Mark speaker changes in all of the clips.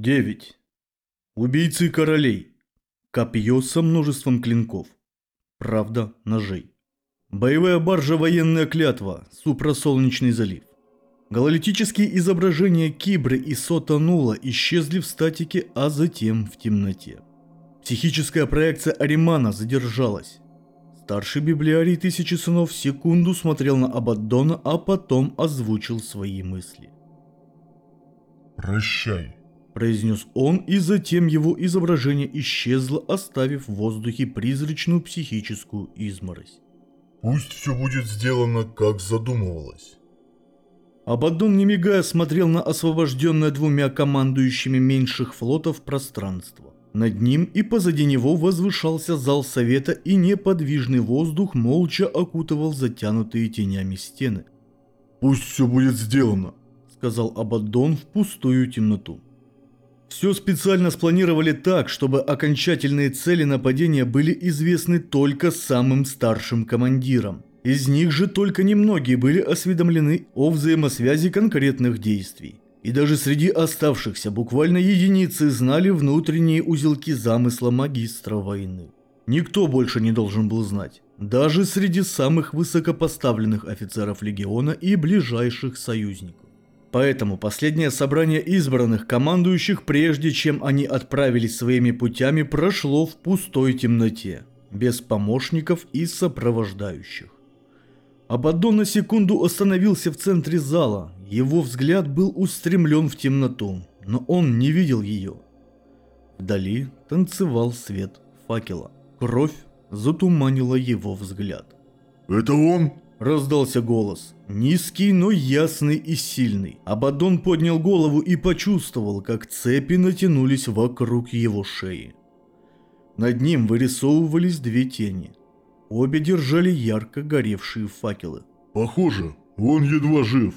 Speaker 1: 9. Убийцы королей. Копье со множеством клинков. Правда ножей. Боевая баржа «Военная клятва», Супросолнечный залив. Гололитические изображения Кибры и Сотанула исчезли в статике, а затем в темноте. Психическая проекция Аримана задержалась. Старший библиарий Тысячи Сынов секунду смотрел на Абаддона, а потом озвучил свои мысли.
Speaker 2: Прощай.
Speaker 1: Произнес он, и затем его изображение исчезло, оставив в воздухе призрачную психическую изморозь.
Speaker 2: Пусть все будет сделано, как задумывалось.
Speaker 1: Абаддон, не мигая, смотрел на освобожденное двумя командующими меньших флотов пространство. Над ним и позади него возвышался зал совета, и неподвижный воздух молча окутывал затянутые тенями стены.
Speaker 2: Пусть все будет сделано.
Speaker 1: Сказал Абаддон в пустую темноту. Все специально спланировали так, чтобы окончательные цели нападения были известны только самым старшим командирам. Из них же только немногие были осведомлены о взаимосвязи конкретных действий. И даже среди оставшихся буквально единицы знали внутренние узелки замысла магистра войны. Никто больше не должен был знать, даже среди самых высокопоставленных офицеров легиона и ближайших союзников. Поэтому последнее собрание избранных командующих, прежде чем они отправились своими путями, прошло в пустой темноте, без помощников и сопровождающих. Абаддон на секунду остановился в центре зала. Его взгляд был устремлен в темноту, но он не видел ее. Вдали танцевал свет факела. Кровь затуманила его взгляд.
Speaker 2: Это он?
Speaker 1: Раздался голос. Низкий, но ясный и сильный. Абадон поднял голову и почувствовал, как цепи натянулись вокруг его шеи. Над ним вырисовывались две тени. Обе держали ярко горевшие факелы.
Speaker 2: Похоже, он едва жив.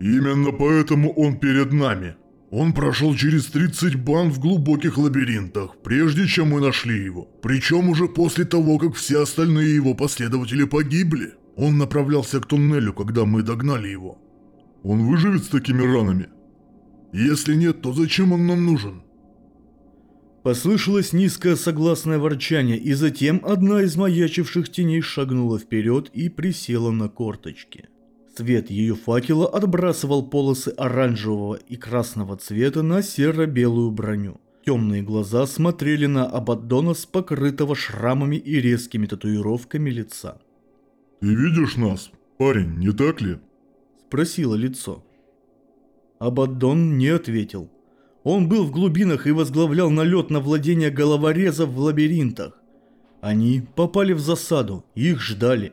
Speaker 2: Именно поэтому он перед нами. Он прошел через 30 банд в глубоких лабиринтах, прежде чем мы нашли его. Причем уже после того, как все остальные его последователи погибли. Он направлялся к туннелю, когда мы догнали его. Он выживет с такими ранами? Если нет, то зачем он нам нужен?
Speaker 1: Послышалось низкое согласное ворчание, и затем одна из маячивших теней шагнула вперед и присела на корточки. Свет ее факела отбрасывал полосы оранжевого и красного цвета на серо-белую броню. Темные глаза смотрели на Абаддона с покрытого шрамами и резкими татуировками лица.
Speaker 2: Ты видишь нас, парень, не так ли?
Speaker 1: Спросило лицо. Абаддон не ответил. Он был в глубинах и возглавлял налет на владение головорезов в лабиринтах. Они попали в засаду, их ждали.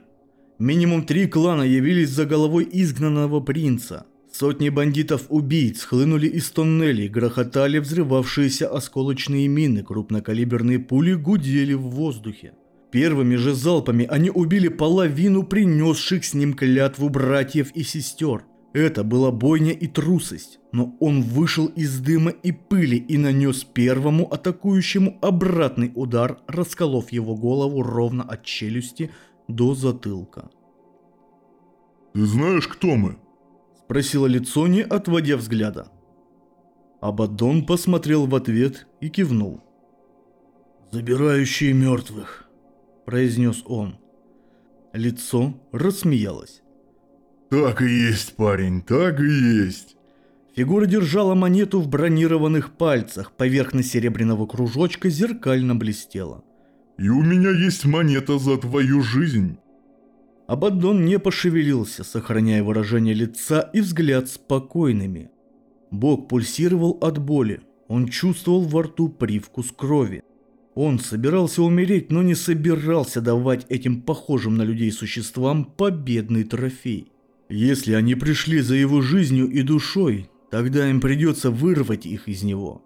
Speaker 1: Минимум три клана явились за головой изгнанного принца. Сотни бандитов-убийц хлынули из тоннелей, грохотали взрывавшиеся осколочные мины, крупнокалиберные пули гудели в воздухе. Первыми же залпами они убили половину принесших с ним клятву братьев и сестер. Это была бойня и трусость, но он вышел из дыма и пыли и нанес первому атакующему обратный удар, расколов его голову ровно от челюсти до затылка.
Speaker 2: Ты знаешь, кто мы?
Speaker 1: Спросило лицо, не отводя взгляда. Абаддон посмотрел в ответ и кивнул. «Забирающие мертвых», – произнес он. Лицо рассмеялось.
Speaker 2: «Так и есть, парень, так и есть!»
Speaker 1: Фигура держала монету в бронированных пальцах, поверхность серебряного кружочка зеркально блестела.
Speaker 2: «И у меня есть монета за твою жизнь!»
Speaker 1: Абаддон не пошевелился, сохраняя выражение лица и взгляд спокойными. Бог пульсировал от боли, он чувствовал во рту привкус крови. Он собирался умереть, но не собирался давать этим похожим на людей существам победный трофей. Если они пришли за его жизнью и душой, тогда им придется вырвать их из него.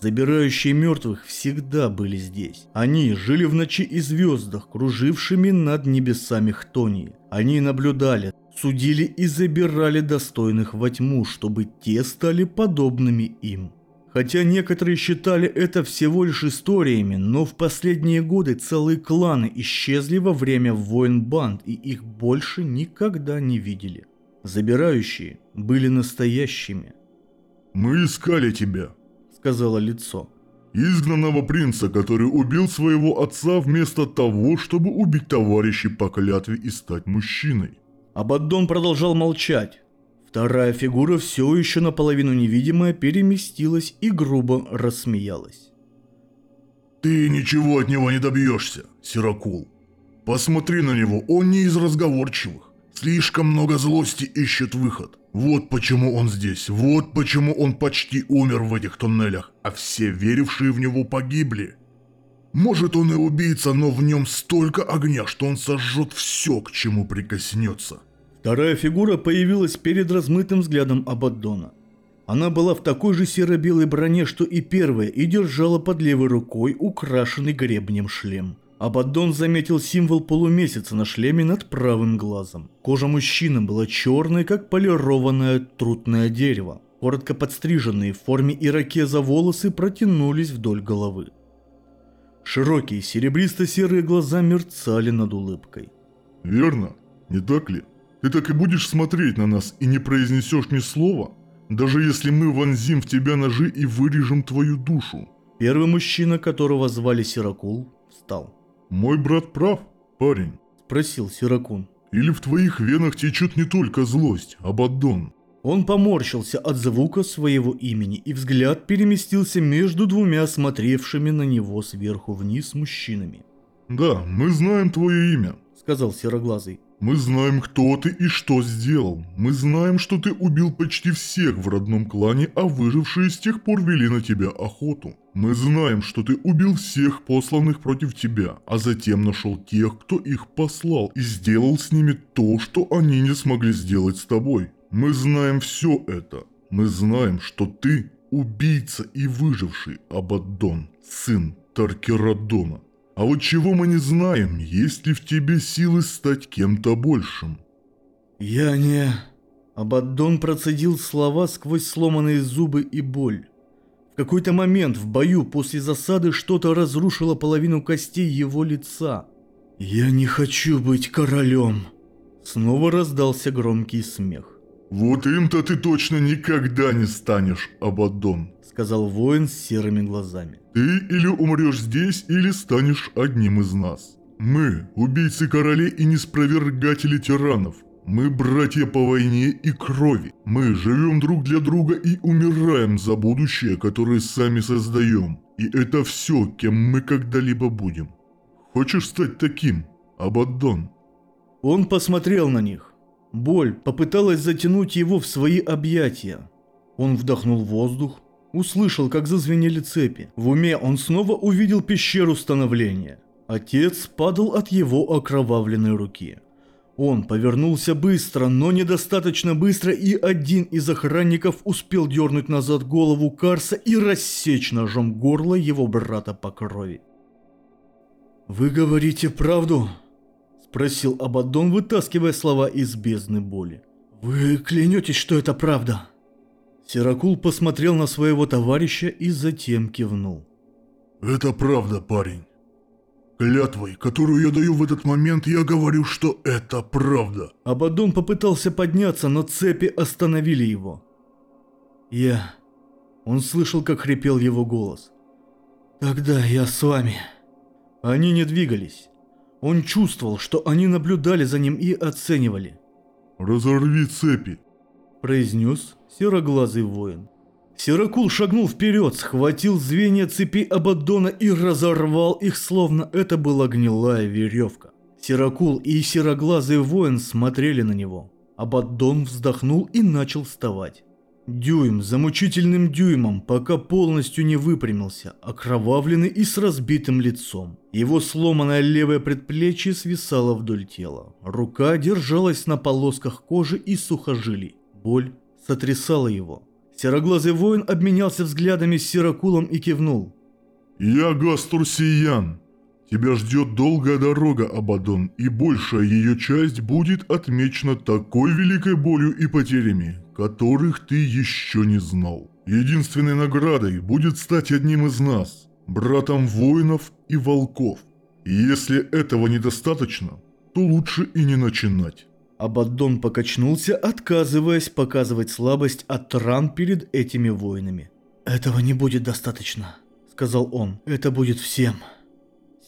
Speaker 1: Забирающие мертвых всегда были здесь. Они жили в ночи и звездах, кружившими над небесами Хтонии. Они наблюдали, судили и забирали достойных во тьму, чтобы те стали подобными им. Хотя некоторые считали это всего лишь историями, но в последние годы целые кланы исчезли во время войн банд и их больше никогда не видели. Забирающие были настоящими.
Speaker 2: «Мы искали тебя»,
Speaker 1: сказала лицо.
Speaker 2: Изгнанного принца, который убил своего отца вместо того, чтобы убить товарищей по клятве и стать мужчиной.
Speaker 1: Абаддон продолжал молчать. Вторая фигура, все еще наполовину невидимая, переместилась и грубо рассмеялась.
Speaker 2: Ты ничего от него не добьешься, Сиракул. Посмотри на него, он не из разговорчивых. Слишком много злости ищет выход. Вот почему он здесь, вот почему он почти умер в этих туннелях, а все верившие в него погибли. Может он и убийца, но в нем столько огня, что он сожжет все, к чему прикоснется.
Speaker 1: Вторая фигура появилась перед размытым взглядом Абаддона. Она была в такой же серо-белой броне, что и первая, и держала под левой рукой украшенный гребнем шлем. Абаддон заметил символ полумесяца на шлеме над правым глазом. Кожа мужчины была черной, как полированное трутное дерево. Коротко подстриженные в форме ирокеза волосы протянулись вдоль головы. Широкие серебристо-серые глаза мерцали над улыбкой.
Speaker 2: Верно, не так ли? Ты так и будешь смотреть на нас и не произнесешь ни слова, даже если мы вонзим в тебя ножи и вырежем твою душу.
Speaker 1: Первый мужчина, которого звали Сиракул, встал.
Speaker 2: Мой брат прав, парень.
Speaker 1: Спросил Сиракун.
Speaker 2: Или в твоих венах течет не только злость, а баддон.
Speaker 1: Он поморщился от звука своего имени, и взгляд переместился между двумя смотревшими на него сверху вниз мужчинами.
Speaker 2: Да, мы знаем твое имя,
Speaker 1: Сказал Сероглазый.
Speaker 2: Мы знаем, кто ты и что сделал. Мы знаем, что ты убил почти всех в родном клане, а выжившие с тех пор вели на тебя охоту. Мы знаем, что ты убил всех посланных против тебя, а затем нашел тех, кто их послал, и сделал с ними то, что они не смогли сделать с тобой. Мы знаем все это. Мы знаем, что ты убийца и выживший Абаддон, сын Таркерадона. А вот чего мы не знаем, есть ли в тебе силы стать кем-то большим.
Speaker 1: «Я не...» Абаддон процедил слова сквозь сломанные зубы и боль. В какой-то момент в бою после засады что-то разрушило половину костей его лица. «Я не хочу быть королем!» Снова раздался громкий смех.
Speaker 2: Вот им-то ты точно никогда не станешь, Абаддон.
Speaker 1: Сказал воин с серыми глазами.
Speaker 2: Ты или умрешь здесь, или станешь одним из нас. Мы – убийцы королей и неспровергатели тиранов. Мы – братья по войне и крови. Мы живем друг для друга и умираем за будущее, которое сами создаем. И это все, кем мы когда-либо будем. Хочешь стать таким, Абаддон?
Speaker 1: Он посмотрел на них. Боль попыталась затянуть его в свои объятия. Он вдохнул воздух, услышал, как зазвенели цепи. В уме он снова увидел пещеру становления. Отец падал от его окровавленной руки. Он повернулся быстро, но недостаточно быстро, и один из охранников успел дернуть назад голову Карса и рассечь ножом горло его брата по крови. «Вы говорите правду?» – спросил Абаддон, вытаскивая слова из бездны боли. «Вы клянетесь, что это правда?» Сиракул посмотрел на своего товарища и затем кивнул.
Speaker 2: «Это правда, парень. Клятвой, которую я даю в этот момент, я говорю, что это правда».
Speaker 1: Абаддон попытался подняться, но цепи остановили его. «Я...» Он слышал, как хрипел его голос. «Тогда я с вами». Они не двигались. Он чувствовал, что они наблюдали за ним и оценивали.
Speaker 2: «Разорви цепи», –
Speaker 1: произнес сероглазый воин. Сиракул шагнул вперед, схватил звенья цепи Абаддона и разорвал их, словно это была гнилая веревка. Сиракул и сероглазый воин смотрели на него. Абаддон вздохнул и начал вставать. Дюйм за мучительным дюймом, пока полностью не выпрямился, окровавленный и с разбитым лицом. Его сломанное левое предплечье свисало вдоль тела. Рука держалась на полосках кожи и сухожилий. Боль сотрясала его. Сероглазый воин обменялся взглядами с Сиракулом и кивнул.
Speaker 2: «Я Гастур Сиян. Тебя ждет долгая дорога, Абадон, и большая ее часть будет отмечена такой великой болью и потерями, которых ты еще не знал. Единственной наградой будет стать одним из нас, братом воинов и волков. И если этого недостаточно, то лучше и не начинать.
Speaker 1: Абаддон покачнулся, отказываясь показывать слабость от ран перед этими воинами. «Этого не будет достаточно», — сказал он. «Это будет всем».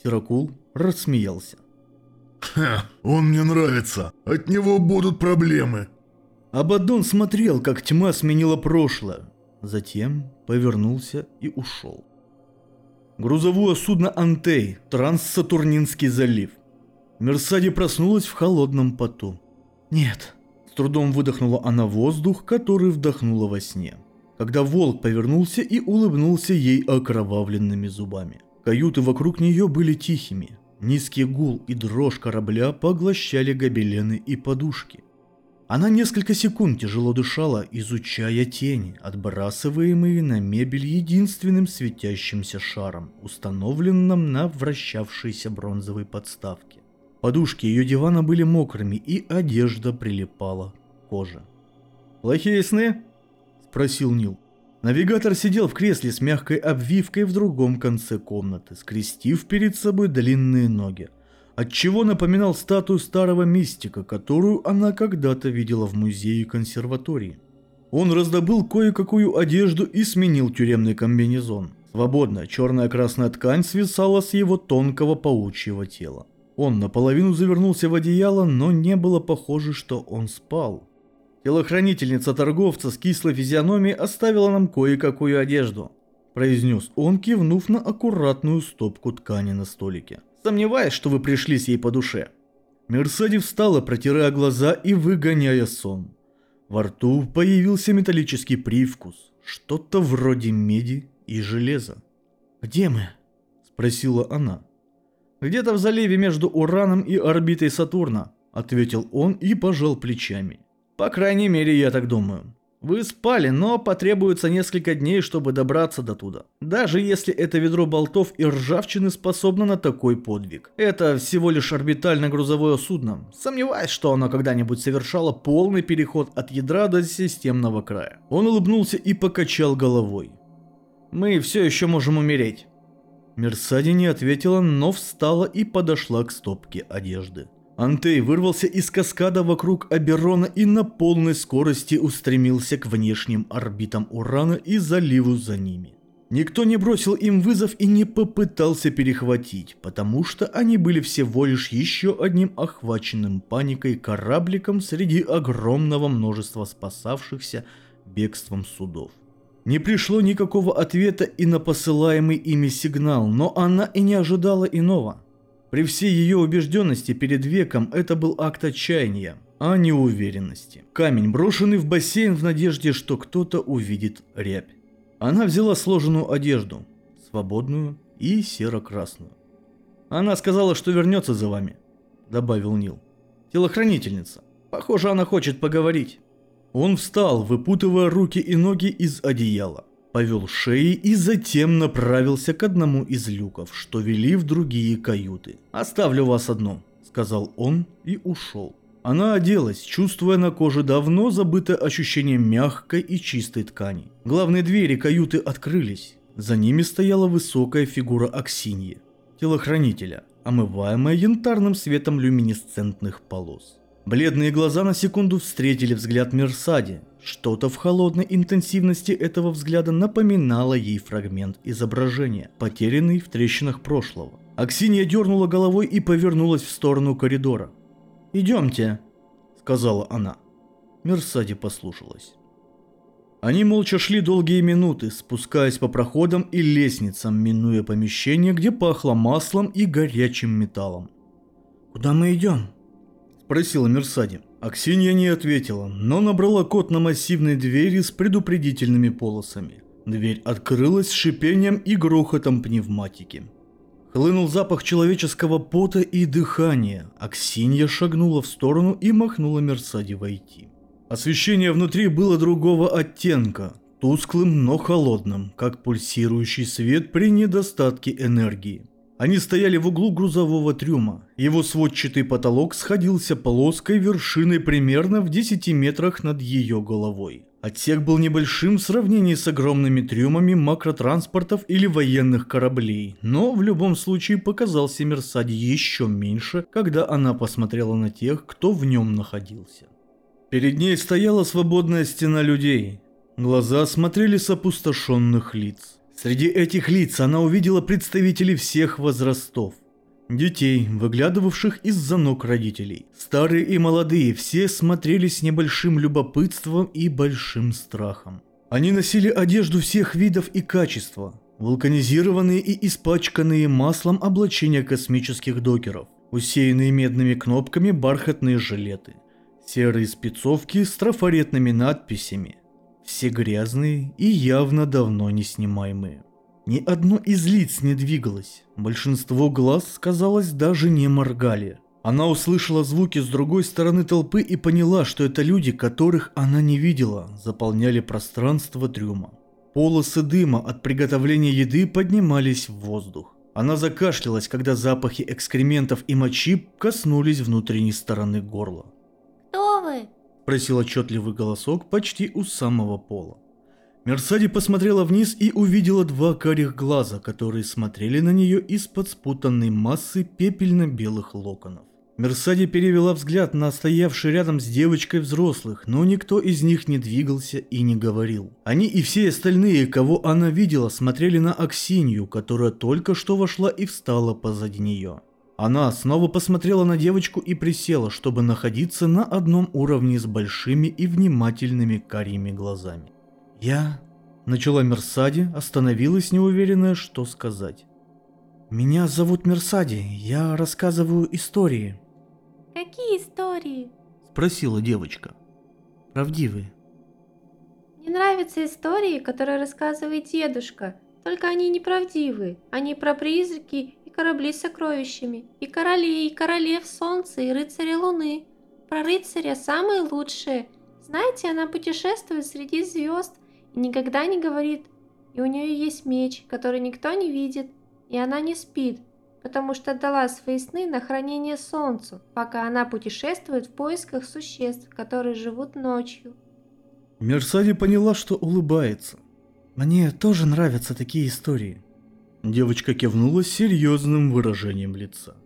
Speaker 1: Сиракул рассмеялся.
Speaker 2: Ха, он мне нравится. От него будут проблемы.
Speaker 1: Абаддон смотрел, как тьма сменила прошлое. Затем повернулся и ушел. Грузовое судно «Антей», Транссатурнинский залив. Мерсади проснулась в холодном поту. «Нет», с трудом выдохнула она воздух, который вдохнула во сне. Когда волк повернулся и улыбнулся ей окровавленными зубами. Каюты вокруг нее были тихими. Низкий гул и дрожь корабля поглощали гобелены и подушки. Она несколько секунд тяжело дышала, изучая тени, отбрасываемые на мебель единственным светящимся шаром, установленным на вращавшейся бронзовой подставке. Подушки ее дивана были мокрыми, и одежда прилипала к коже. «Плохие сны?» – спросил Нил. Навигатор сидел в кресле с мягкой обвивкой в другом конце комнаты, скрестив перед собой длинные ноги – отчего напоминал статую старого мистика, которую она когда-то видела в музее консерватории. Он раздобыл кое-какую одежду и сменил тюремный комбинезон. Свободная черная-красная ткань свисала с его тонкого паучьего тела. Он наполовину завернулся в одеяло, но не было похоже, что он спал. Телохранительница торговца с кислой физиономией оставила нам кое-какую одежду, произнес он, кивнув на аккуратную стопку ткани на столике. Сомневаюсь, что вы пришлись ей по душе. Мерседи встала, протирая глаза и выгоняя сон. Во рту появился металлический привкус, что-то вроде меди и железа. «Где мы?» – спросила она. «Где-то в заливе между Ураном и орбитой Сатурна», – ответил он и пожал плечами. «По крайней мере, я так думаю. Вы спали, но потребуется несколько дней, чтобы добраться до туда. Даже если это ведро болтов и ржавчины способно на такой подвиг. Это всего лишь орбитально-грузовое судно. Сомневаюсь, что оно когда-нибудь совершало полный переход от ядра до системного края. Он улыбнулся и покачал головой. Мы все еще можем умереть. Мерсади не ответила, но встала и подошла к стопке одежды. Антей вырвался из каскада вокруг Аберона и на полной скорости устремился к внешним орбитам Урана и заливу за ними. Никто не бросил им вызов и не попытался перехватить, потому что они были всего лишь еще одним охваченным паникой корабликом среди огромного множества спасавшихся бегством судов. Не пришло никакого ответа и на посылаемый ими сигнал, но она и не ожидала иного – при всей ее убежденности перед веком это был акт отчаяния, а не уверенности. Камень, брошенный в бассейн в надежде, что кто-то увидит рябь. Она взяла сложенную одежду, свободную и серо-красную. Она сказала, что вернется за вами, добавил Нил. Телохранительница. Похоже, она хочет поговорить. Он встал, выпутывая руки и ноги из одеяла повел шеей и затем направился к одному из люков, что вели в другие каюты. «Оставлю вас одну», — сказал он и ушел. Она оделась, чувствуя на коже давно забытое ощущение мягкой и чистой ткани. Главные двери каюты открылись. За ними стояла высокая фигура Аксиньи, телохранителя, омываемая янтарным светом люминесцентных полос. Бледные глаза на секунду встретили взгляд Мерсади, что-то в холодной интенсивности этого взгляда напоминало ей фрагмент изображения, потерянный в трещинах прошлого. Аксинья дернула головой и повернулась в сторону коридора. «Идемте», — сказала она. Мерсади послушалась. Они молча шли долгие минуты, спускаясь по проходам и лестницам, минуя помещение, где пахло маслом и горячим металлом. «Куда мы идем?» – спросила Мерсади. Аксинья не ответила, но набрала код на массивной двери с предупредительными полосами. Дверь открылась с шипением и грохотом пневматики. Хлынул запах человеческого пота и дыхания. Аксинья шагнула в сторону и махнула Мерсади войти. Освещение внутри было другого оттенка, тусклым, но холодным, как пульсирующий свет при недостатке энергии. Они стояли в углу грузового трюма. Его сводчатый потолок сходился полоской вершиной примерно в 10 метрах над ее головой. Отсек был небольшим в сравнении с огромными трюмами макротранспортов или военных кораблей, но в любом случае показался Мерсаде еще меньше, когда она посмотрела на тех, кто в нем находился. Перед ней стояла свободная стена людей. Глаза смотрели с опустошенных лиц. Среди этих лиц она увидела представителей всех возрастов. Детей, выглядывавших из-за ног родителей. Старые и молодые, все смотрели с небольшим любопытством и большим страхом. Они носили одежду всех видов и качества, вулканизированные и испачканные маслом облачения космических докеров, усеянные медными кнопками бархатные жилеты, серые спецовки с трафаретными надписями, все грязные и явно давно не снимаемые. Ни одно из лиц не двигалось, большинство глаз, казалось, даже не моргали. Она услышала звуки с другой стороны толпы и поняла, что это люди, которых она не видела, заполняли пространство трюма. Полосы дыма от приготовления еды поднимались в воздух. Она закашлялась, когда запахи экскрементов и мочи коснулись внутренней стороны горла. Спросил отчетливый голосок почти у самого пола. Мерсади посмотрела вниз и увидела два карих глаза, которые смотрели на нее из-под спутанной массы пепельно-белых локонов. Мерсади перевела взгляд на стоявший рядом с девочкой взрослых, но никто из них не двигался и не говорил. Они и все остальные, кого она видела, смотрели на Аксинью, которая только что вошла и встала позади нее. Она снова посмотрела на девочку и присела, чтобы находиться на одном уровне с большими и внимательными карими глазами. «Я...» – начала Мерсади, остановилась неуверенная, что сказать. «Меня зовут Мерсади, я рассказываю истории»,
Speaker 3: Какие истории?
Speaker 1: – спросила девочка. «Правдивые».
Speaker 3: Мне нравятся истории, которые рассказывает дедушка. Только они неправдивые. Они про призраки корабли с сокровищами. И королей, и королев солнца, и рыцаря луны. Про рыцаря самые лучшие. Знаете, она путешествует среди звезд и никогда не говорит. И у нее есть меч, который никто не видит. И она не спит, потому что отдала свои сны на хранение солнцу, пока она путешествует в поисках существ, которые живут ночью.
Speaker 1: Мерсади поняла, что улыбается. «Мне тоже нравятся такие истории». Девочка кивнула с серьезным выражением лица.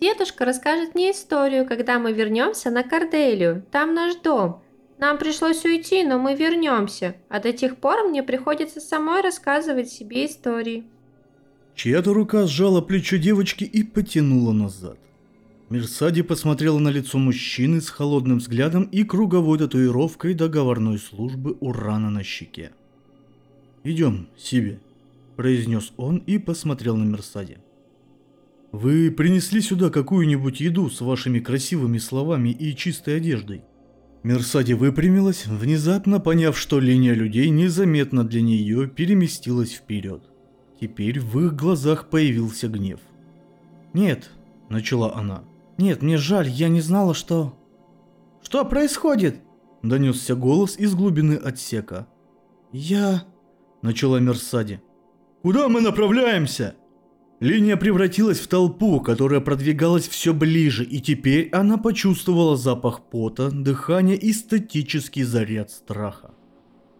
Speaker 3: Дедушка расскажет мне историю, когда мы вернемся на Корделию. Там наш дом. Нам пришлось уйти, но мы вернемся. А до тех пор мне приходится самой рассказывать себе истории.
Speaker 1: Чья-то рука сжала плечо девочки и потянула назад. Мерсади посмотрела на лицо мужчины с холодным взглядом и круговой татуировкой договорной службы урана на щеке. «Идем, Сиби», – произнес он и посмотрел на Мерсади. «Вы принесли сюда какую-нибудь еду с вашими красивыми словами и чистой одеждой?» Мерсади выпрямилась, внезапно поняв, что линия людей незаметно для нее переместилась вперед. Теперь в их глазах появился гнев. «Нет», – начала она. «Нет, мне жаль, я не знала, что...» «Что происходит?» – донесся голос из глубины отсека. «Я...» – начала Мерсади. «Куда мы направляемся?» Линия превратилась в толпу, которая продвигалась все ближе, и теперь она почувствовала запах пота, дыхания и статический заряд страха.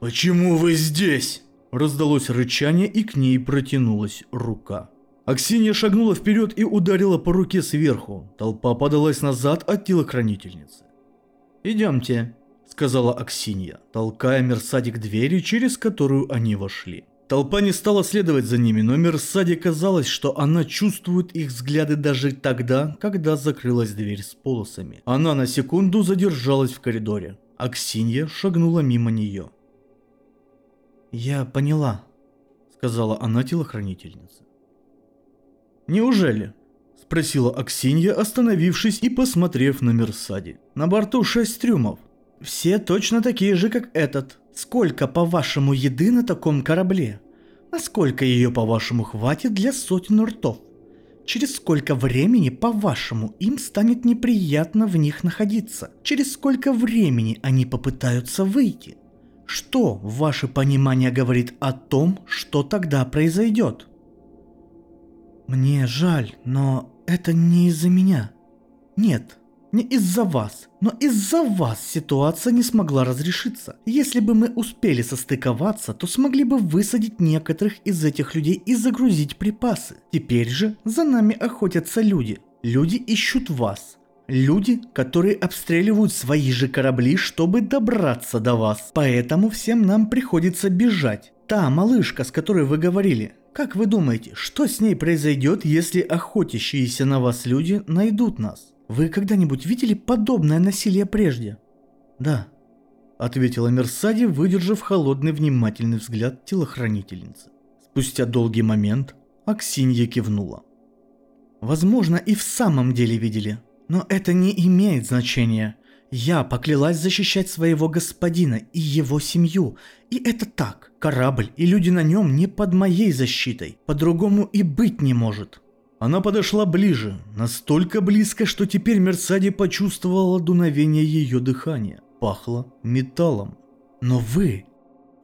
Speaker 1: «Почему вы здесь?» Раздалось рычание, и к ней протянулась рука. Аксинья шагнула вперед и ударила по руке сверху. Толпа подалась назад от телохранительницы. «Идемте», — сказала Аксинья, толкая Мерсади двери, через которую они вошли. Толпа не стала следовать за ними, но Мерсаде казалось, что она чувствует их взгляды даже тогда, когда закрылась дверь с полосами. Она на секунду задержалась в коридоре. Аксинья шагнула мимо нее. «Я поняла», — сказала она телохранительнице. «Неужели?» — спросила Аксинья, остановившись и посмотрев на Мерсади. «На борту шесть трюмов. Все точно такие же, как этот. Сколько, по-вашему, еды на таком корабле? Насколько ее, по-вашему, хватит для сотен ртов? Через сколько времени, по-вашему, им станет неприятно в них находиться? Через сколько времени они попытаются выйти? Что ваше понимание говорит о том, что тогда произойдет? Мне жаль, но это не из-за меня. Нет, не из-за вас, но из-за вас ситуация не смогла разрешиться. Если бы мы успели состыковаться, то смогли бы высадить некоторых из этих людей и загрузить припасы. Теперь же за нами охотятся люди. Люди ищут вас. Люди, которые обстреливают свои же корабли, чтобы добраться до вас. Поэтому всем нам приходится бежать. Та малышка, с которой вы говорили, как вы думаете, что с ней произойдет, если охотящиеся на вас люди найдут нас? Вы когда-нибудь видели подобное насилие прежде? Да, ответила Мерсади, выдержав холодный внимательный взгляд телохранительницы. Спустя долгий момент Аксинья кивнула. Возможно, и в самом деле видели, но это не имеет значения. Я поклялась защищать своего господина и его семью. И это так. Корабль и люди на нем не под моей защитой. По-другому и быть не может. Она подошла ближе, настолько близко, что теперь Мерсади почувствовала дуновение ее дыхания. Пахло металлом. Но вы...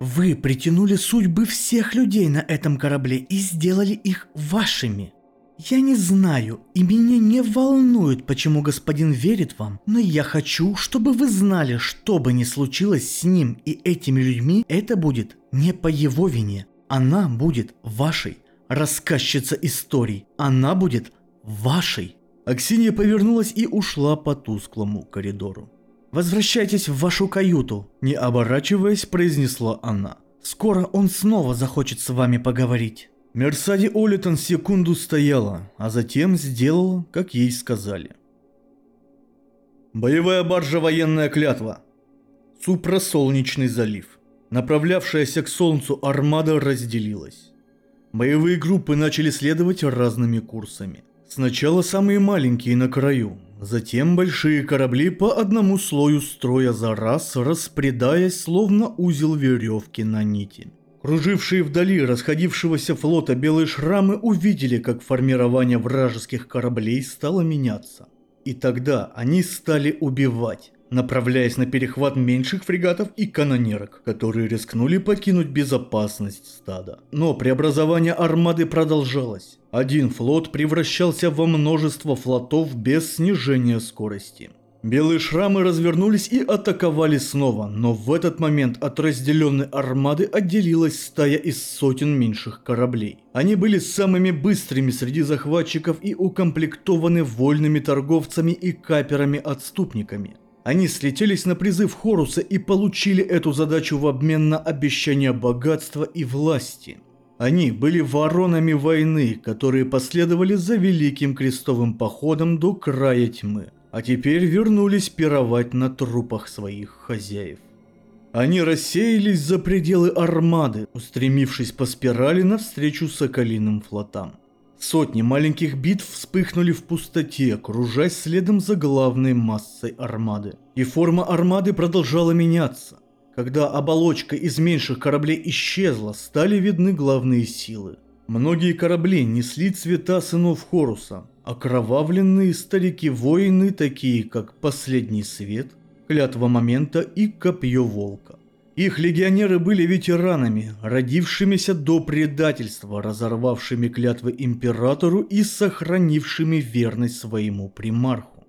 Speaker 1: Вы притянули судьбы всех людей на этом корабле и сделали их вашими. Я не знаю, и меня не волнует, почему господин верит вам, но я хочу, чтобы вы знали, что бы ни случилось с ним и этими людьми, это будет не по его вине. Она будет вашей, рассказчица историй. Она будет вашей. Аксинья повернулась и ушла по тусклому коридору. «Возвращайтесь в вашу каюту», – не оборачиваясь, произнесла она. «Скоро он снова захочет с вами поговорить». Мерсади Олитон секунду стояла, а затем сделала, как ей сказали. Боевая баржа «Военная клятва». Супросолнечный залив. Направлявшаяся к солнцу армада разделилась. Боевые группы начали следовать разными курсами. Сначала самые маленькие на краю, затем большие корабли по одному слою строя за раз, распредаясь словно узел веревки на нити. Кружившие вдали расходившегося флота белые шрамы увидели, как формирование вражеских кораблей стало меняться. И тогда они стали убивать, направляясь на перехват меньших фрегатов и канонерок, которые рискнули покинуть безопасность стада. Но преобразование армады продолжалось. Один флот превращался во множество флотов без снижения скорости. Белые шрамы развернулись и атаковали снова, но в этот момент от разделенной армады отделилась стая из сотен меньших кораблей. Они были самыми быстрыми среди захватчиков и укомплектованы вольными торговцами и каперами-отступниками. Они слетелись на призыв Хоруса и получили эту задачу в обмен на обещание богатства и власти. Они были воронами войны, которые последовали за Великим Крестовым Походом до края тьмы а теперь вернулись пировать на трупах своих хозяев. Они рассеялись за пределы армады, устремившись по спирали навстречу соколиным флотам. Сотни маленьких битв вспыхнули в пустоте, кружась следом за главной массой армады. И форма армады продолжала меняться. Когда оболочка из меньших кораблей исчезла, стали видны главные силы. Многие корабли несли цвета сынов Хоруса, окровавленные старики-воины, такие как Последний Свет, Клятва Момента и Копье Волка. Их легионеры были ветеранами, родившимися до предательства, разорвавшими клятвы императору и сохранившими верность своему примарху.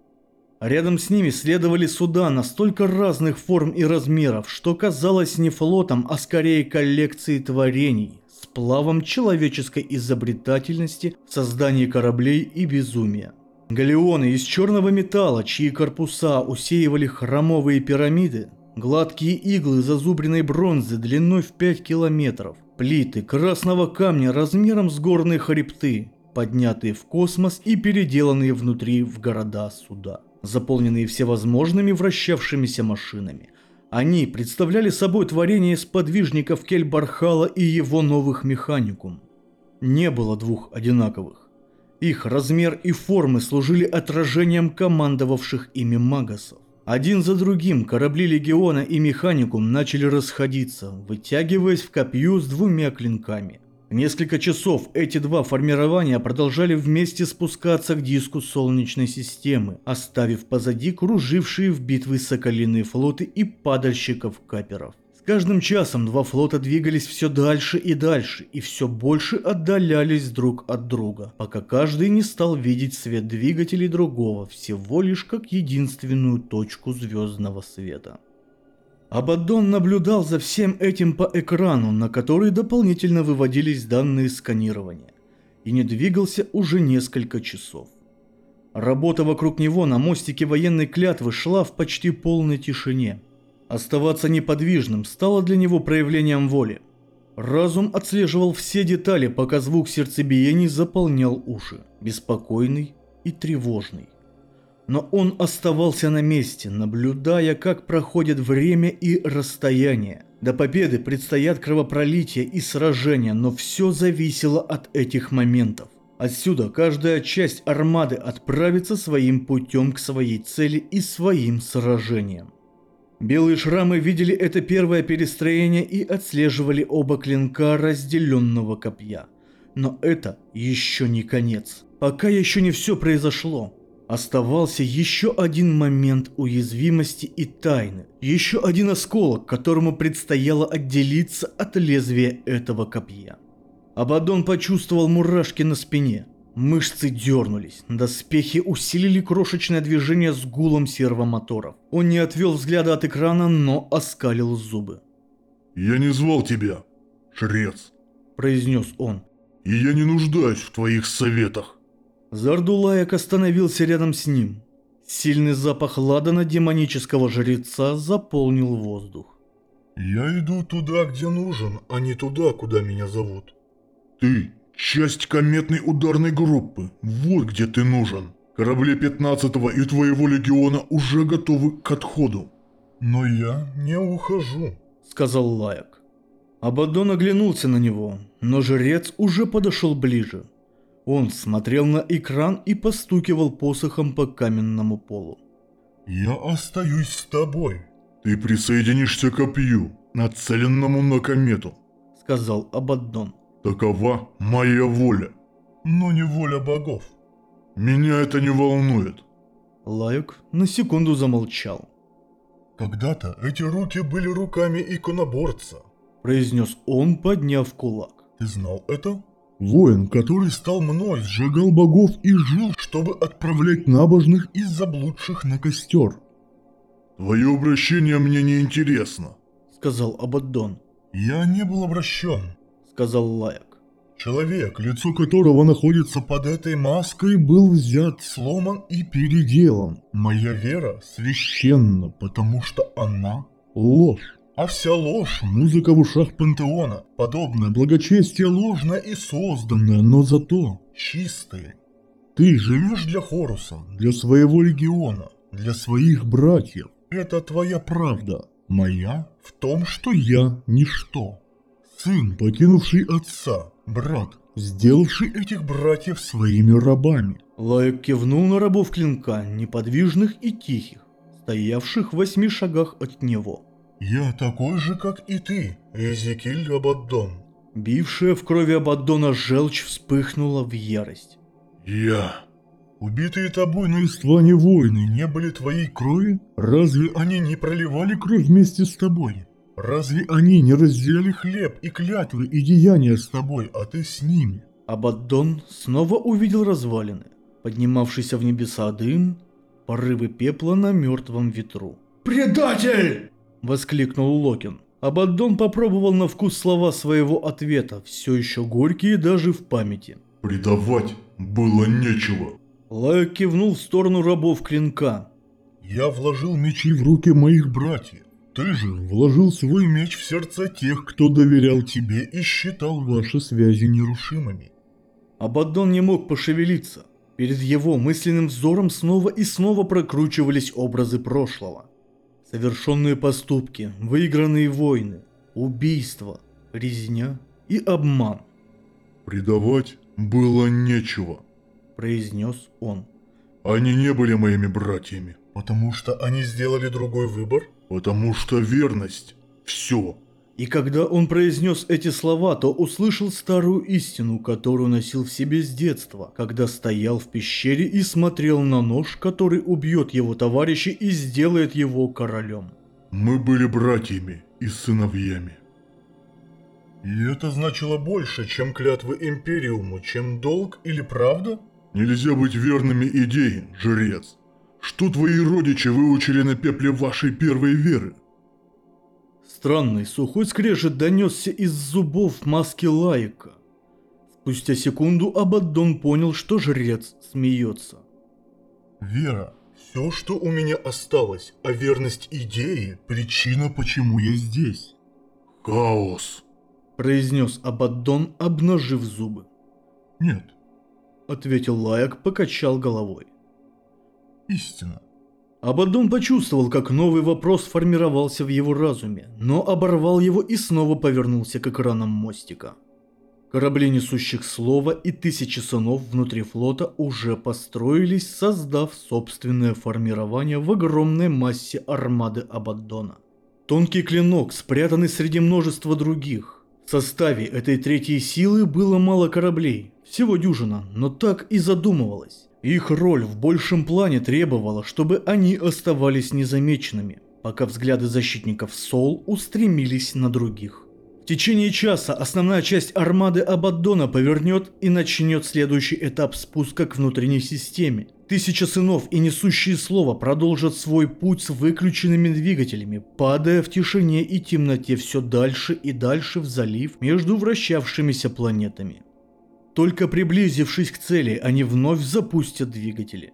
Speaker 1: Рядом с ними следовали суда настолько разных форм и размеров, что казалось не флотом, а скорее коллекцией творений, сплавом человеческой изобретательности в создании кораблей и безумия. Галеоны из черного металла, чьи корпуса усеивали хромовые пирамиды, гладкие иглы зазубренной бронзы длиной в 5 километров, плиты красного камня размером с горные хребты, поднятые в космос и переделанные внутри в города суда, заполненные всевозможными вращавшимися машинами, они представляли собой творение сподвижников Кельбархала и его новых механикум. Не было двух одинаковых. Их размер и формы служили отражением командовавших ими магасов. Один за другим корабли Легиона и Механикум начали расходиться, вытягиваясь в копью с двумя клинками. Несколько часов эти два формирования продолжали вместе спускаться к диску Солнечной системы, оставив позади кружившие в битвы соколиные флоты и падальщиков-каперов. Каждым часом два флота двигались все дальше и дальше, и все больше отдалялись друг от друга, пока каждый не стал видеть свет двигателей другого всего лишь как единственную точку звездного света. Абаддон наблюдал за всем этим по экрану, на который дополнительно выводились данные сканирования, и не двигался уже несколько часов. Работа вокруг него на мостике военной клятвы шла в почти полной тишине. Оставаться неподвижным стало для него проявлением воли. Разум отслеживал все детали, пока звук сердцебиений заполнял уши, беспокойный и тревожный. Но он оставался на месте, наблюдая, как проходит время и расстояние. До победы предстоят кровопролитие и сражения, но все зависело от этих моментов. Отсюда каждая часть армады отправится своим путем к своей цели и своим сражениям. Белые шрамы видели это первое перестроение и отслеживали оба клинка разделенного копья. Но это еще не конец. Пока еще не все произошло. Оставался еще один момент уязвимости и тайны. Еще один осколок, которому предстояло отделиться от лезвия этого копья. Абадон почувствовал мурашки на спине. Мышцы дернулись, доспехи усилили крошечное движение с гулом сервомоторов. Он не отвел взгляда от экрана, но оскалил зубы.
Speaker 2: «Я не звал тебя, Шрец,
Speaker 1: Произнес он.
Speaker 2: и я не нуждаюсь в твоих советах».
Speaker 1: Зардулаек остановился рядом с ним. Сильный запах ладана демонического жреца заполнил воздух.
Speaker 2: «Я иду туда, где нужен, а не туда, куда меня зовут». «Ты – часть кометной ударной группы. Вот где ты нужен. Корабли 15-го и твоего легиона уже готовы к отходу». «Но я не ухожу».
Speaker 1: Сказал Лаек. Абадон оглянулся на него, но жрец уже подошел ближе. Он смотрел на экран и постукивал посохом по каменному полу.
Speaker 2: «Я остаюсь с тобой. Ты присоединишься к копью, нацеленному на комету.
Speaker 1: Сказал Абаддон.
Speaker 2: Такова моя воля. Но не воля богов. Меня это не волнует.
Speaker 1: Лаек на секунду замолчал.
Speaker 2: Когда-то эти руки были руками иконоборца.
Speaker 1: Произнес он, подняв кулак.
Speaker 2: Ты знал это? Воин, который стал мной, сжигал богов и жил, чтобы отправлять набожных и заблудших на костер. Твое обращение мне не интересно.
Speaker 1: Сказал Абаддон.
Speaker 2: Я не был обращен.
Speaker 1: Сказал Лаек.
Speaker 2: Человек, лицо которого находится под этой маской, был взят, сломан и переделан. Моя вера священна, потому что она ложь. А вся ложь – музыка в ушах пантеона. Подобное благочестие ложное и созданное, но зато чистое. Ты живешь для Хоруса, для своего легиона, для своих братьев. Это твоя правда. Моя в том, что я ничто. Сын, покинувший отца, брат, сделавший этих братьев своими рабами.
Speaker 1: Лаек кивнул на рабов клинка, неподвижных и тихих, стоявших в восьми шагах от него.
Speaker 2: Я такой же, как и ты, Эзекиль Абаддон.
Speaker 1: Бившая в крови Абаддона желчь вспыхнула в ярость.
Speaker 2: Я. Убитые тобой на Истване воины не были твоей крови? Разве они не проливали кровь вместе с тобой? Разве они не разделяли хлеб и клятвы и деяния с тобой, а ты с ними?
Speaker 1: Абаддон снова увидел развалины, поднимавшийся в небеса дым, порывы пепла на мертвом ветру.
Speaker 2: «Предатель!»
Speaker 1: – воскликнул Локин. Абаддон попробовал на вкус слова своего ответа, все еще горькие даже в памяти.
Speaker 2: Предавать было нечего.
Speaker 1: Лаек кивнул в сторону рабов клинка.
Speaker 2: Я вложил мечи в руки моих братьев. Ты же вложил свой меч в сердца тех, кто доверял тебе и считал ваши связи нерушимыми.
Speaker 1: Абаддон не мог пошевелиться. Перед его мысленным взором снова и снова прокручивались образы прошлого. Совершенные поступки, выигранные войны, убийства, резня и обман,
Speaker 2: Предавать было нечего.
Speaker 1: произнес он.
Speaker 2: Они не были моими братьями. Потому что они сделали другой выбор? Потому что верность – все.
Speaker 1: И когда он произнес эти слова, то услышал старую истину, которую носил в себе с детства, когда стоял в пещере и смотрел на нож, который убьет его товарища и сделает его королем.
Speaker 2: Мы были братьями и сыновьями. И это значило больше, чем клятвы Империуму, чем долг или правда? Нельзя быть верными идее, жрец. Что твои родичи выучили на пепле вашей первой веры?
Speaker 1: Странный сухой скрежет донесся из зубов маски Лайка. Спустя секунду Абаддон понял, что жрец смеется.
Speaker 2: Вера, все, что у меня осталось, а верность идеи – причина, почему я здесь. Хаос.
Speaker 1: произнес Абаддон, обнажив зубы.
Speaker 2: Нет,
Speaker 1: Ответил Лаяк, покачал головой.
Speaker 2: Истина.
Speaker 1: Абаддон почувствовал, как новый вопрос формировался в его разуме, но оборвал его и снова повернулся к экранам мостика. Корабли, несущих слово и тысячи сынов внутри флота уже построились, создав собственное формирование в огромной массе армады Абаддона. Тонкий клинок, спрятанный среди множества других. В составе этой третьей силы было мало кораблей, всего дюжина, но так и задумывалось. Их роль в большем плане требовала, чтобы они оставались незамеченными, пока взгляды защитников Сол устремились на других. В течение часа основная часть армады Абаддона повернет и начнет следующий этап спуска к внутренней системе. Тысяча сынов и несущие слово продолжат свой путь с выключенными двигателями, падая в тишине и темноте все дальше и дальше в залив между вращавшимися планетами. Только приблизившись к цели, они вновь запустят двигатели.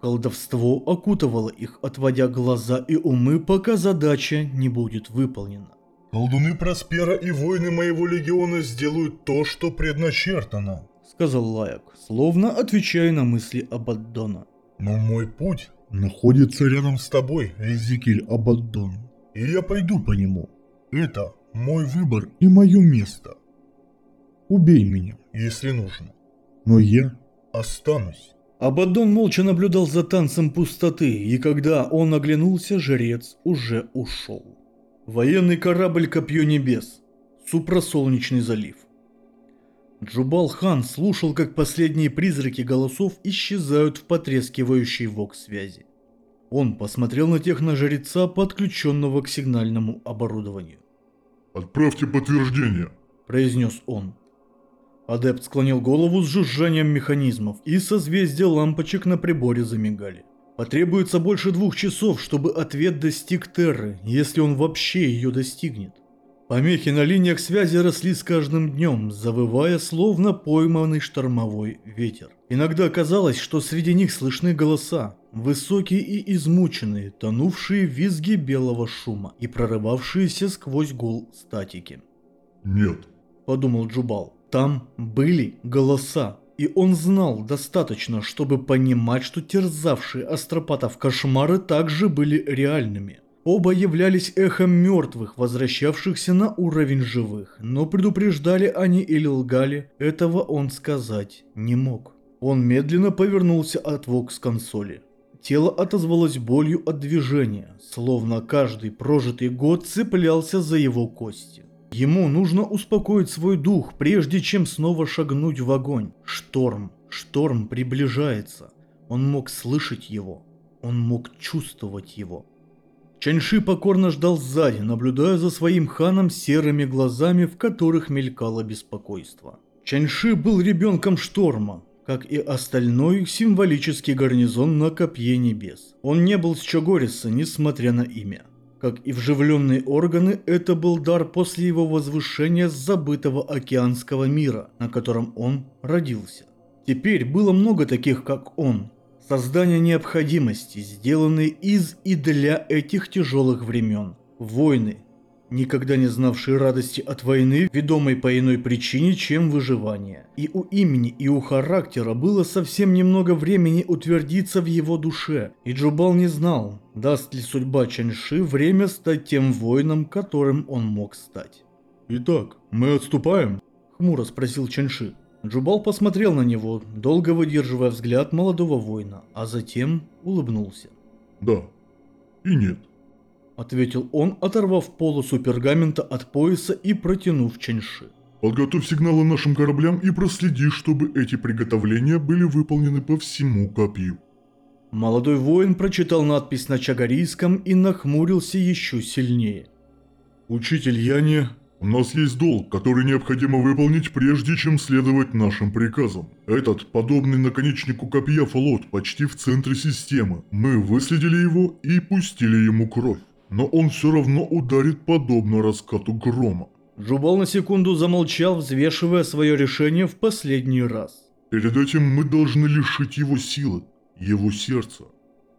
Speaker 1: Колдовство окутывало их, отводя глаза и умы, пока задача не будет выполнена.
Speaker 2: Колдуны Проспера и воины моего легиона сделают то, что предначертано.
Speaker 1: Сказал Лаяк, словно отвечая на мысли Абаддона.
Speaker 2: Но мой путь находится рядом с тобой, Эзекиль Абаддон. И я пойду по нему. Это мой выбор и мое место. Убей меня, если нужно. Но я останусь.
Speaker 1: Абаддон молча наблюдал за танцем пустоты, и когда он оглянулся, жрец уже ушел. Военный корабль Копье Небес. Супросолнечный залив. Джубал Хан слушал, как последние призраки голосов исчезают в потрескивающей вок-связи. Он посмотрел на техножреца, подключенного к сигнальному оборудованию.
Speaker 2: Отправьте подтверждение.
Speaker 1: произнес он. Адепт склонил голову с жужжанием механизмов, и созвездия лампочек на приборе замигали. Потребуется больше двух часов, чтобы ответ достиг Терры, если он вообще ее достигнет. Помехи на линиях связи росли с каждым днем, завывая словно пойманный штормовой ветер. Иногда казалось, что среди них слышны голоса, высокие и измученные, тонувшие в визге белого шума и прорывавшиеся сквозь гул статики.
Speaker 2: Нет.
Speaker 1: Подумал Джубал. Там были голоса, и он знал достаточно, чтобы понимать, что терзавшие астропатов кошмары также были реальными. Оба являлись эхом мертвых, возвращавшихся на уровень живых, но предупреждали они или лгали, этого он сказать не мог. Он медленно повернулся от вокс-консоли. Тело отозвалось болью от движения, словно каждый прожитый год цеплялся за его кости. Ему нужно успокоить свой дух, прежде чем снова шагнуть в огонь. Шторм, шторм приближается. Он мог слышать его, он мог чувствовать его. Чаньши покорно ждал сзади, наблюдая за своим ханом серыми глазами, в которых мелькало беспокойство. Чаньши был ребенком шторма, как и остальной символический гарнизон на Копье Небес. Он не был с Чогориса, несмотря на имя. Как и вживленные органы, это был дар после его возвышения с забытого океанского мира, на котором он родился. Теперь было много таких, как он. Создание необходимости, сделанные из и для этих тяжелых времен. Войны, никогда не знавшие радости от войны, ведомой по иной причине, чем выживание. И у имени, и у характера было совсем немного времени утвердиться в его душе, и Джубал не знал, даст ли судьба Чаньши время стать тем воином, которым он мог стать.
Speaker 2: Итак, мы отступаем?
Speaker 1: Хмуро спросил Чаньши. Джубал посмотрел на него, долго выдерживая взгляд молодого воина, а затем улыбнулся.
Speaker 2: Да. И нет.
Speaker 1: Ответил он, оторвав полосу пергамента от пояса и протянув Чаньши.
Speaker 2: Подготовь сигналы нашим кораблям и проследи, чтобы эти приготовления были выполнены по всему копью.
Speaker 1: Молодой воин прочитал надпись на чагарийском и нахмурился еще сильнее.
Speaker 2: Учитель, я не... У нас есть долг, который необходимо выполнить, прежде чем следовать нашим приказам. Этот, подобный наконечнику копья флот, почти в центре системы. Мы выследили его и пустили ему кровь. Но он все равно ударит подобно раскату грома.
Speaker 1: Джубал на секунду замолчал, взвешивая свое решение в последний раз.
Speaker 2: Перед этим мы должны лишить его силы. его сердце.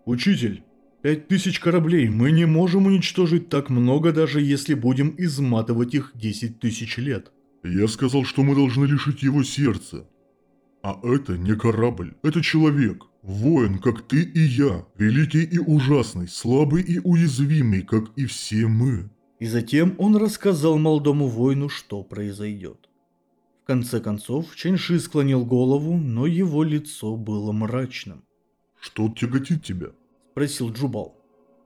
Speaker 1: Учитель, пять тысяч кораблей, мы не можем уничтожить так много, даже если будем изматывать их 10 тысяч лет.
Speaker 2: Я сказал, что мы должны лишить его сердца. А это не корабль, это человек. Воин, как ты и я. Великий и ужасный, слабый и уязвимый, как и все мы.
Speaker 1: И затем он рассказал молодому воину, что произойдет. В конце концов, Чэньши склонил голову, но его лицо было мрачным.
Speaker 2: Что тяготит тебя?
Speaker 1: Спросил Джубал.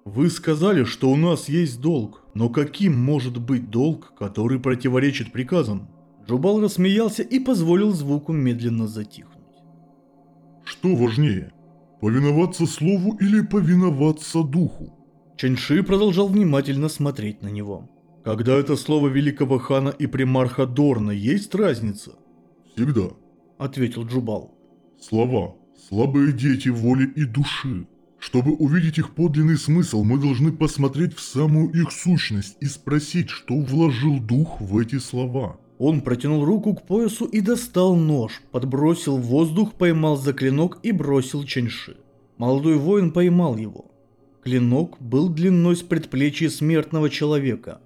Speaker 1: Вы сказали, что у нас есть долг, но каким может быть долг, который противоречит приказам? Джубал рассмеялся и позволил звуку медленно затихнуть.
Speaker 2: Что важнее, повиноваться слову или повиноваться духу?
Speaker 1: Чэньши продолжал внимательно смотреть на него. Когда это слово великого хана и примарха Дорна, есть разница?
Speaker 2: Всегда.
Speaker 1: Ответил Джубал.
Speaker 2: Слова – слабые дети воли и души. Чтобы увидеть их подлинный смысл, мы должны посмотреть в самую их сущность и спросить, что вложил дух в эти слова.
Speaker 1: Он протянул руку к поясу и достал нож, подбросил в воздух, поймал за клинок и бросил Чэньши. Молодой воин поймал его. Клинок был длиной с предплечья смертного человека,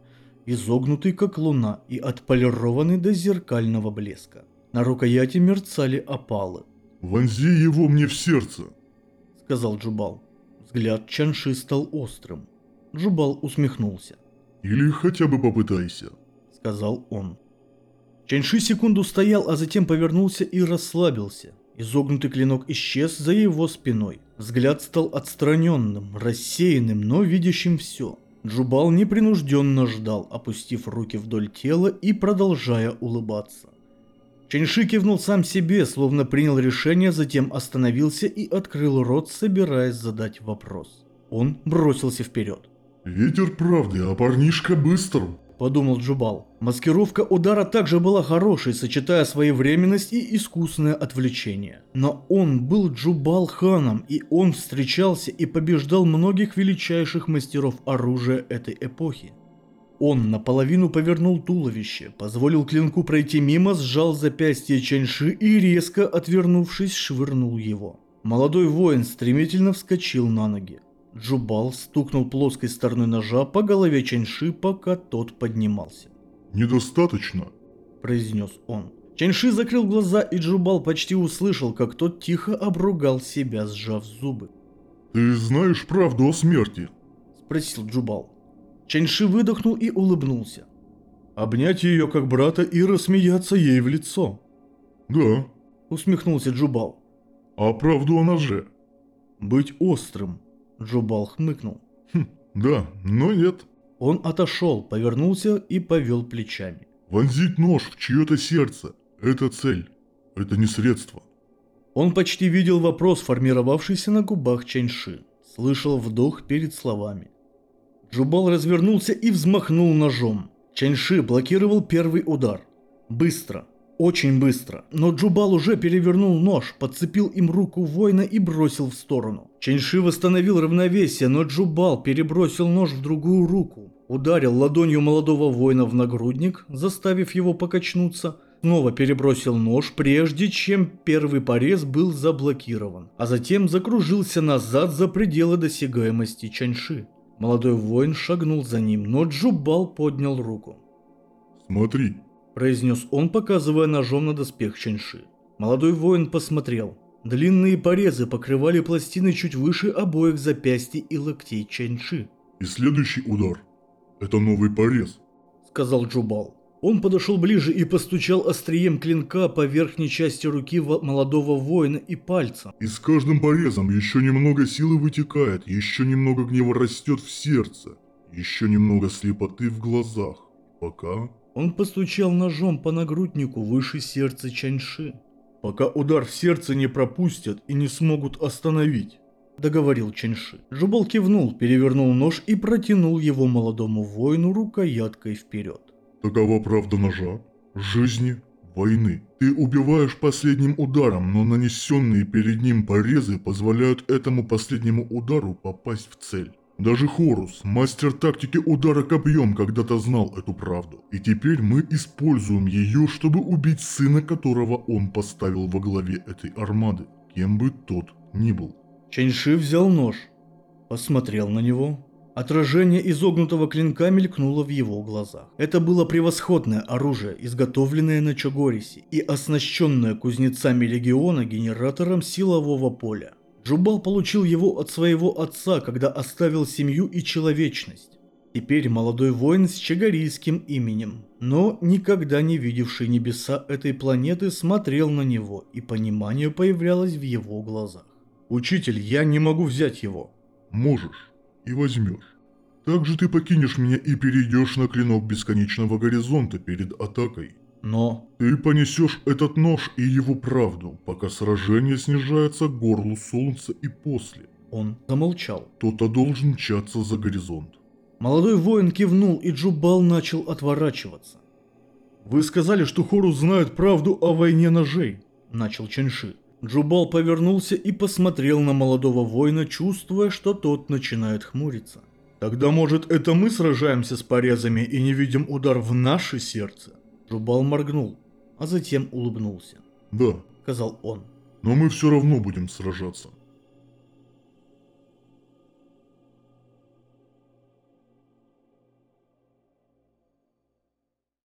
Speaker 1: изогнутый как луна и отполированный до зеркального блеска. На рукояти мерцали опалы,
Speaker 2: «Вонзи его мне в сердце!»
Speaker 1: сказал Джубал. Взгляд Чанши стал острым. Джубал усмехнулся,
Speaker 2: «Или хотя бы попытайся».
Speaker 1: сказал он. Чанши секунду стоял, а затем повернулся и расслабился. Изогнутый клинок исчез за его спиной. Взгляд стал отстраненным, рассеянным, но видящим все. Джубал непринужденно ждал, опустив руки вдоль тела и продолжая улыбаться. Чэньши кивнул сам себе, словно принял решение, затем остановился и открыл рот, собираясь задать вопрос. Он бросился вперед.
Speaker 2: «Ветер правды, а парнишка быстр!»
Speaker 1: Подумал Джубал. Маскировка удара также была хорошей, сочетая своевременность и искусное отвлечение. Но он был Джубал ханом, и он встречался и побеждал многих величайших мастеров оружия этой эпохи. Он наполовину повернул туловище, позволил клинку пройти мимо, сжал запястье Чэньши и резко, отвернувшись, швырнул его. Молодой воин стремительно вскочил на ноги. Джубал стукнул плоской стороной ножа по голове Чэньши, пока тот поднимался.
Speaker 2: «Недостаточно!»
Speaker 1: – произнес он. Чэньши закрыл глаза, и Джубал почти услышал, как тот тихо обругал себя, сжав зубы.
Speaker 2: «Ты знаешь правду о смерти?»
Speaker 1: – спросил Джубал. Чэньши выдохнул и улыбнулся. Обнять ее как брата и рассмеяться ей в лицо.
Speaker 2: «Да.
Speaker 1: Усмехнулся Джубал.
Speaker 2: А правду о ноже?»
Speaker 1: Быть острым. Джубал хмыкнул.
Speaker 2: «Хм, да, но нет.
Speaker 1: Он отошел, повернулся и повел плечами.
Speaker 2: Вонзить нож в чье-то сердце – это цель, это не средство.
Speaker 1: Он почти видел вопрос, формировавшийся на губах Чэньши. Слышал вдох перед словами. Джубал развернулся и взмахнул ножом. Чэньши блокировал первый удар. Быстро. Очень быстро. Но Джубал уже перевернул нож, подцепил им руку воина и бросил в сторону. Чэньши восстановил равновесие, но Джубал перебросил нож в другую руку. Ударил ладонью молодого воина в нагрудник, заставив его покачнуться. Снова перебросил нож, прежде чем первый порез был заблокирован. А затем закружился назад за пределы досягаемости Чаньши. Молодой воин шагнул за ним, но Джубал поднял руку.
Speaker 2: Смотри,
Speaker 1: произнес он, показывая ножом на доспех Чэньши. Молодой воин посмотрел. Длинные порезы покрывали пластины чуть выше обоих запястий и локтей Чэньши,
Speaker 2: и следующий удар – это новый порез.
Speaker 1: сказал Джубал. Он подошел ближе и постучал острием клинка по верхней части руки молодого воина и пальцем.
Speaker 2: И с каждым порезом еще немного силы вытекает, еще немного гнева растет в сердце, еще немного слепоты в глазах, пока...
Speaker 1: Он постучал ножом по нагруднику выше сердца Чаньши. «Пока удар в сердце не пропустят и не смогут остановить», – договорил Чаньши. Жубал кивнул, перевернул нож и протянул его молодому воину рукояткой вперед.
Speaker 2: Такова правда ножа, жизни, войны. Ты убиваешь последним ударом, но нанесенные перед ним порезы позволяют этому последнему удару попасть в цель. Даже Хорус, мастер тактики удара копьем, когда-то знал эту правду. И теперь мы используем ее, чтобы убить сына, которого он поставил во главе этой армады, кем бы тот ни был.
Speaker 1: Чэньши взял нож, посмотрел на него. Отражение изогнутого клинка мелькнуло в его глазах. Это было превосходное оружие, изготовленное на Чогорисе и оснащенное кузнецами легиона генератором силового поля. Джубал получил его от своего отца, когда оставил семью и человечность. Теперь молодой воин с чагарийским именем, но никогда не видевший небеса этой планеты смотрел на него, и понимание появлялось в его глазах. «Учитель, я не могу взять его».
Speaker 2: Можешь и возьмешь. Также ты покинешь меня и перейдешь на клинок бесконечного горизонта перед атакой.
Speaker 1: Но...
Speaker 2: Ты понесешь этот нож и его правду, пока сражение снижается к горлу солнца и после.
Speaker 1: Он замолчал.
Speaker 2: Кто-то должен мчаться за горизонт.
Speaker 1: Молодой воин кивнул, и Джубал начал отворачиваться. «Вы сказали, что Хорус знает правду о войне ножей», – начал Ченши. Джубал повернулся и посмотрел на молодого воина, чувствуя, что тот начинает хмуриться. «Тогда, может, это мы сражаемся с порезами и не видим удар в наше сердце?» Джубал моргнул, а затем улыбнулся.
Speaker 2: Да,
Speaker 1: Сказал он.
Speaker 2: но мы все равно будем сражаться.